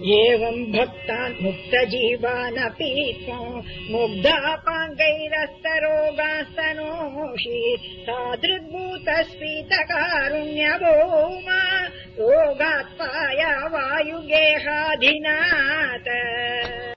एवम् भक्तान् मुक्तजीवानपि त्वम् मुग्धापाङ्गैरस्तरोगास्तनो हि रोगात्पाया वायुगेहाधिना